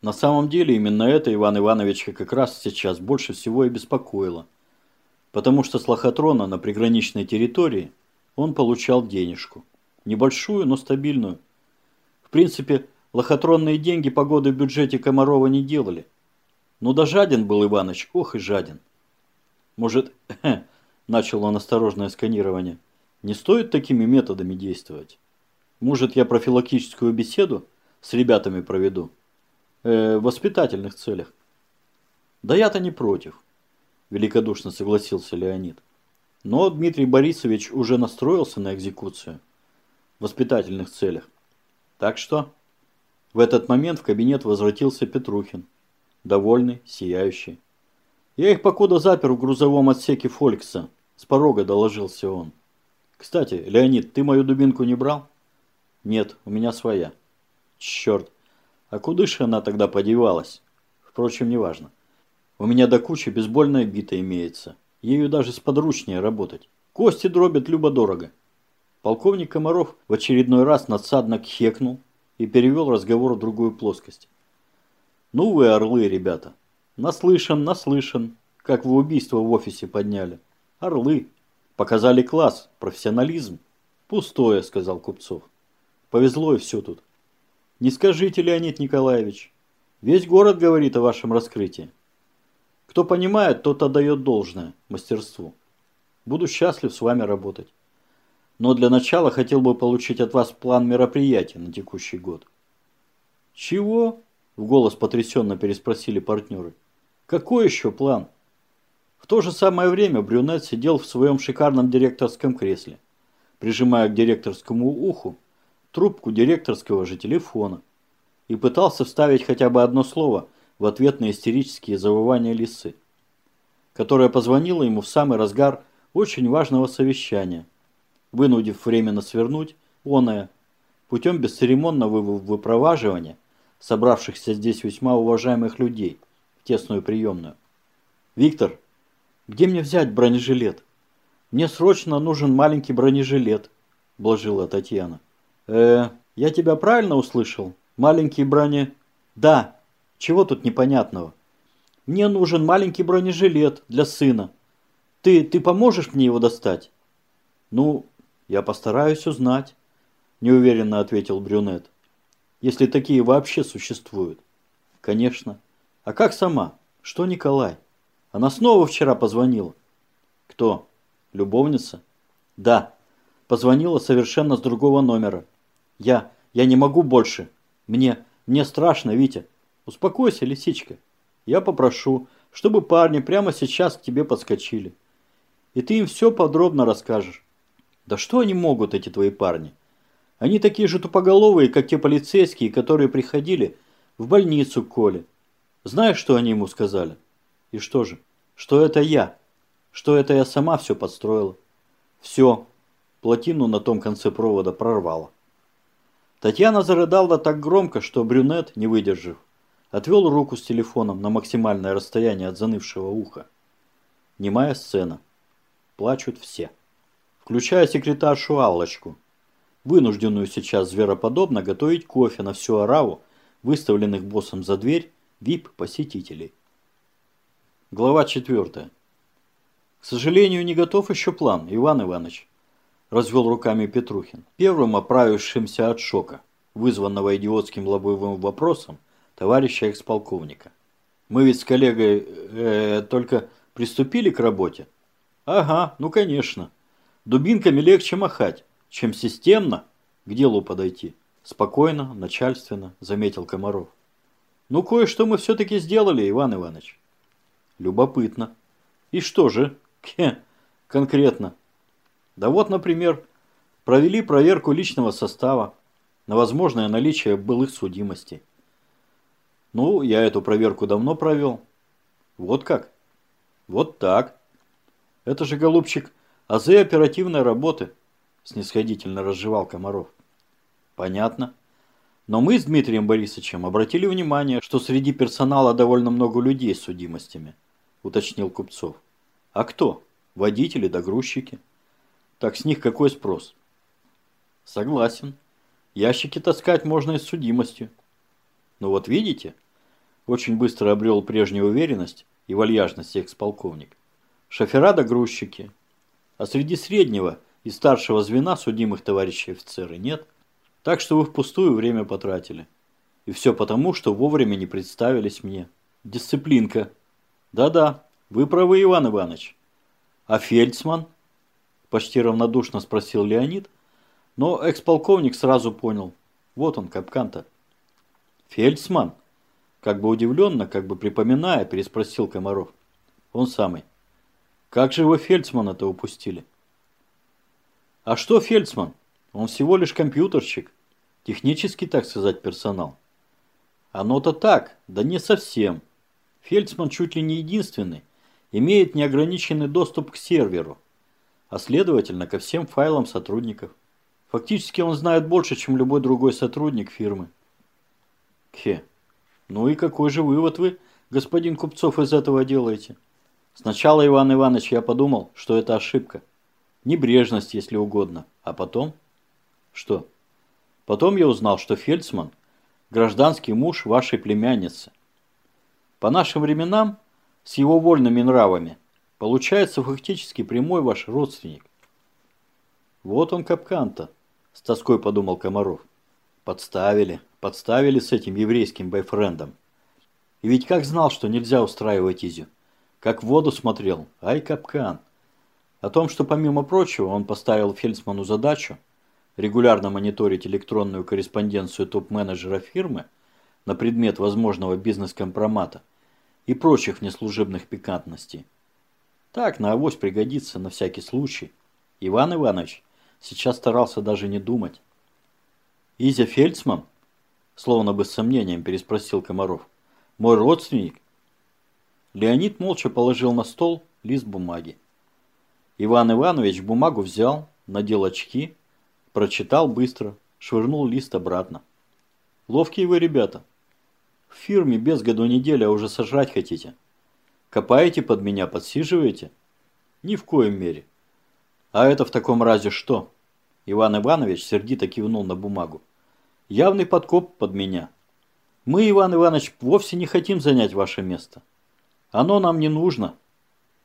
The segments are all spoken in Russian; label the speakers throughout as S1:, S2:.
S1: На самом деле именно это Иван Ивановича как раз сейчас больше всего и беспокоило. Потому что с лохотрона на приграничной территории он получал денежку. Небольшую, но стабильную. В принципе, лохотронные деньги погоды в бюджете Комарова не делали. Но да жаден был Иваныч, ох и жаден. Может, начал он осторожное сканирование, не стоит такими методами действовать? Может, я профилактическую беседу с ребятами проведу? Э, воспитательных целях. Да я-то не против, великодушно согласился Леонид. Но Дмитрий Борисович уже настроился на экзекуцию в воспитательных целях. Так что в этот момент в кабинет возвратился Петрухин, довольный, сияющий. Я их покуда запер в грузовом отсеке Фолькса, с порога доложился он. Кстати, Леонид, ты мою дубинку не брал? Нет, у меня своя. Черт, а куда же она тогда подевалась? Впрочем, неважно. У меня до кучи бейсбольная бита имеется. Ею даже сподручнее работать. Кости дробят любо-дорого. Полковник Комаров в очередной раз надсадно кхекнул и перевел разговор в другую плоскость. Ну вы орлы, ребята. Наслышан, наслышан, как вы убийство в офисе подняли. Орлы. Показали класс, профессионализм. Пустое, сказал Купцов. Повезло и все тут. Не скажите, Леонид Николаевич. Весь город говорит о вашем раскрытии. Кто понимает, тот отдает должное мастерству. Буду счастлив с вами работать. Но для начала хотел бы получить от вас план мероприятий на текущий год. Чего? В голос потрясенно переспросили партнеры. Какой еще план? В то же самое время Брюнет сидел в своем шикарном директорском кресле, прижимая к директорскому уху трубку директорского же телефона и пытался вставить хотя бы одно слово в ответ на истерические завывания лисы, которая позвонила ему в самый разгар очень важного совещания, вынудив временно свернуть оное, путем бесцеремонного выпроваживания собравшихся здесь весьма уважаемых людей в тесную приемную. «Виктор, где мне взять бронежилет? Мне срочно нужен маленький бронежилет, блажила Татьяна. Э, я тебя правильно услышал? Маленький броне... Да, чего тут непонятного? Мне нужен маленький бронежилет для сына. Ты, ты поможешь мне его достать? Ну, я постараюсь узнать, неуверенно ответил брюнет. Если такие вообще существуют. Конечно. А как сама? Что Николай? Она снова вчера позвонила. Кто? Любовница? Да. Позвонила совершенно с другого номера. Я, я не могу больше. Мне, мне страшно, Витя. Успокойся, лисичка. Я попрошу, чтобы парни прямо сейчас к тебе подскочили. И ты им все подробно расскажешь. Да что они могут, эти твои парни? Они такие же тупоголовые, как те полицейские, которые приходили в больницу к Коле. Знаешь, что они ему сказали? И что же? Что это я. Что это я сама все подстроила. Все. Плотину на том конце провода прорвало. Татьяна зарыдала так громко, что брюнет, не выдержав, отвел руку с телефоном на максимальное расстояние от занывшего уха. Немая сцена. Плачут все. Включая секретаршу Аллочку, вынужденную сейчас звероподобно готовить кофе на всю ораву, выставленных боссом за дверь, вип-посетителей. Глава 4. К сожалению, не готов еще план, Иван Иванович. Развел руками Петрухин, первым оправившимся от шока, вызванного идиотским лобовым вопросом товарища экс-полковника. Мы ведь с коллегой э, только приступили к работе? Ага, ну конечно. Дубинками легче махать, чем системно к делу подойти. Спокойно, начальственно, заметил Комаров. Ну, кое-что мы все-таки сделали, Иван Иванович. Любопытно. И что же? Хе, конкретно. Да вот, например, провели проверку личного состава на возможное наличие былых судимостей. Ну, я эту проверку давно провел. Вот как? Вот так. Это же, голубчик, азы оперативной работы, снисходительно разжевал Комаров. Понятно. Но мы с Дмитрием Борисовичем обратили внимание, что среди персонала довольно много людей с судимостями уточнил Купцов. А кто? Водители да. Так с них какой спрос? Согласен. Ящики таскать можно и с судимостью. Но вот видите, очень быстро обрел прежнюю уверенность и вальяжность экс-полковник. Шофера грузчики. А среди среднего и старшего звена судимых товарищей офицеры нет. Так что вы впустую время потратили. И все потому, что вовремя не представились мне. Дисциплинка. Да-да, вы правы, Иван Иванович. А Фельдсман? Почти равнодушно спросил Леонид, но экс-полковник сразу понял. Вот он, капкан-то. Фельдсман? Как бы удивленно, как бы припоминая, переспросил Комаров. Он самый. Как же вы Фельдсмана-то упустили? А что Фельдсман? Он всего лишь компьютерщик. Технический, так сказать, персонал. Оно-то так, да не совсем. Фельдсман чуть ли не единственный, имеет неограниченный доступ к серверу, а следовательно ко всем файлам сотрудников. Фактически он знает больше, чем любой другой сотрудник фирмы. Хе. Ну и какой же вывод вы, господин Купцов, из этого делаете? Сначала, Иван Иванович, я подумал, что это ошибка. Небрежность, если угодно. А потом? Что? Потом я узнал, что Фельдсман – гражданский муж вашей племянницы. По нашим временам, с его вольными нравами, получается фактически прямой ваш родственник. Вот он капкан-то, с тоской подумал Комаров. Подставили, подставили с этим еврейским бойфрендом. И ведь как знал, что нельзя устраивать Изю. Как в воду смотрел, ай капкан. О том, что помимо прочего он поставил Фельдсману задачу регулярно мониторить электронную корреспонденцию топ-менеджера фирмы на предмет возможного бизнес-компромата и прочих неслужебных пикантностей. Так, на авось пригодится на всякий случай. Иван Иванович сейчас старался даже не думать. «Изя Фельдсман?» Словно бы с сомнением переспросил Комаров. «Мой родственник?» Леонид молча положил на стол лист бумаги. Иван Иванович бумагу взял, надел очки, прочитал быстро, швырнул лист обратно. «Ловкие вы ребята. В фирме без году неделя а уже сожрать хотите. Копаете под меня, подсиживаете?» «Ни в коем мере. А это в таком разе что?» Иван Иванович сердито кивнул на бумагу. Явный подкоп под меня. Мы, Иван Иванович, вовсе не хотим занять ваше место. Оно нам не нужно.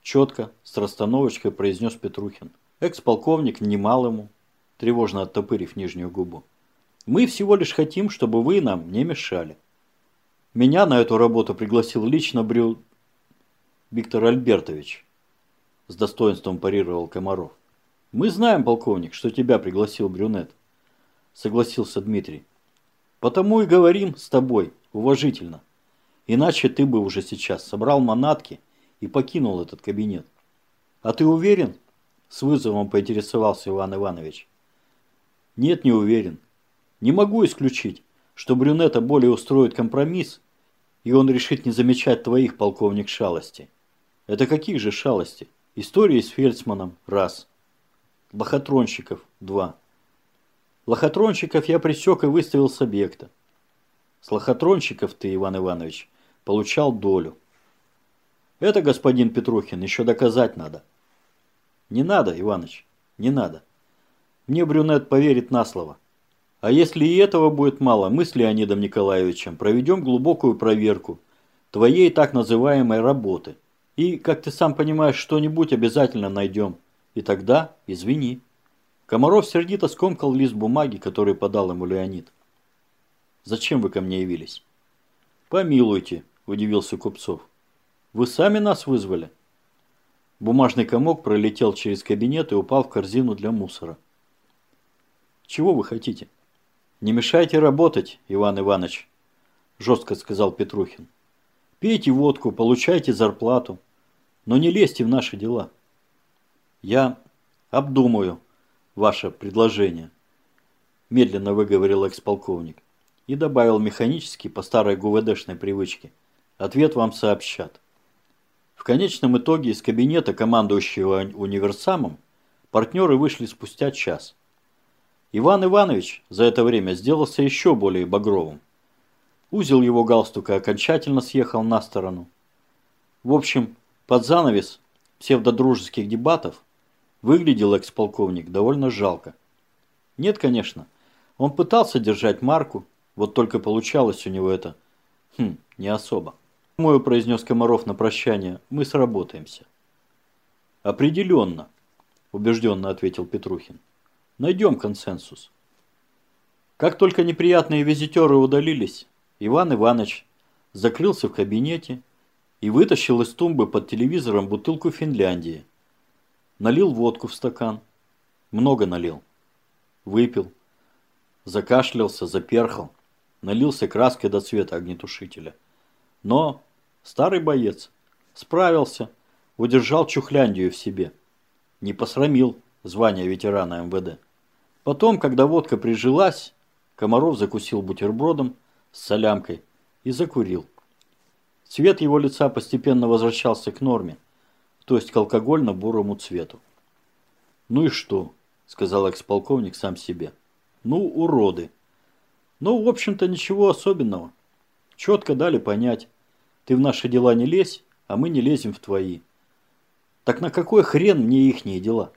S1: Четко, с расстановочкой произнес Петрухин. Экс-полковник внимал ему, тревожно оттопырив нижнюю губу. Мы всего лишь хотим, чтобы вы нам не мешали. Меня на эту работу пригласил лично Брю... Виктор Альбертович. С достоинством парировал Комаров. Мы знаем, полковник, что тебя пригласил Брюнет. Согласился Дмитрий. Потому и говорим с тобой уважительно. Иначе ты бы уже сейчас собрал манатки и покинул этот кабинет. А ты уверен? С вызовом поинтересовался Иван Иванович. Нет, не уверен. Не могу исключить, что брюнета более устроит компромисс, и он решит не замечать твоих, полковник, шалостей. Это каких же шалостей? Истории с Фельдсманом – раз. Лохотронщиков – два. Лохотронщиков я пресек и выставил с объекта. С лохотронщиков ты, Иван Иванович, получал долю. Это, господин Петрухин, еще доказать надо. Не надо, Иваныч, не надо. Мне брюнет поверит на слово. А если и этого будет мало, мы с Леонидом Николаевичем проведем глубокую проверку твоей так называемой работы. И, как ты сам понимаешь, что-нибудь обязательно найдем. И тогда извини. Комаров сердито скомкал лист бумаги, который подал ему Леонид. «Зачем вы ко мне явились?» «Помилуйте», – удивился Купцов. «Вы сами нас вызвали?» Бумажный комок пролетел через кабинет и упал в корзину для мусора. «Чего вы хотите?» «Не мешайте работать, Иван Иванович», – жестко сказал Петрухин. «Пейте водку, получайте зарплату, но не лезьте в наши дела». «Я обдумаю», ваше предложение», – медленно выговорил экс-полковник и добавил механически по старой ГУВДшной привычке. «Ответ вам сообщат». В конечном итоге из кабинета командующего универсамом партнеры вышли спустя час. Иван Иванович за это время сделался еще более багровым. Узел его галстука окончательно съехал на сторону. В общем, под занавес псевдодружеских дебатов Выглядел экс-полковник довольно жалко. Нет, конечно, он пытался держать марку, вот только получалось у него это, хм, Не особо. Думаю, произнес Комаров на прощание, мы сработаемся. Определенно, убежденно ответил Петрухин. Найдем консенсус. Как только неприятные визитеры удалились, Иван Иванович закрылся в кабинете и вытащил из тумбы под телевизором бутылку Финляндии. Налил водку в стакан. Много налил. Выпил. Закашлялся, заперхал. Налился краской до цвета огнетушителя. Но старый боец справился, удержал Чухляндию в себе. Не посрамил звание ветерана МВД. Потом, когда водка прижилась, Комаров закусил бутербродом с солямкой и закурил. Цвет его лица постепенно возвращался к норме, то есть к алкогольно-бурому цвету. «Ну и что?» – сказал экс-полковник сам себе. «Ну, уроды!» «Ну, в общем-то, ничего особенного. Четко дали понять, ты в наши дела не лезь, а мы не лезем в твои. Так на какой хрен мне ихние дела?»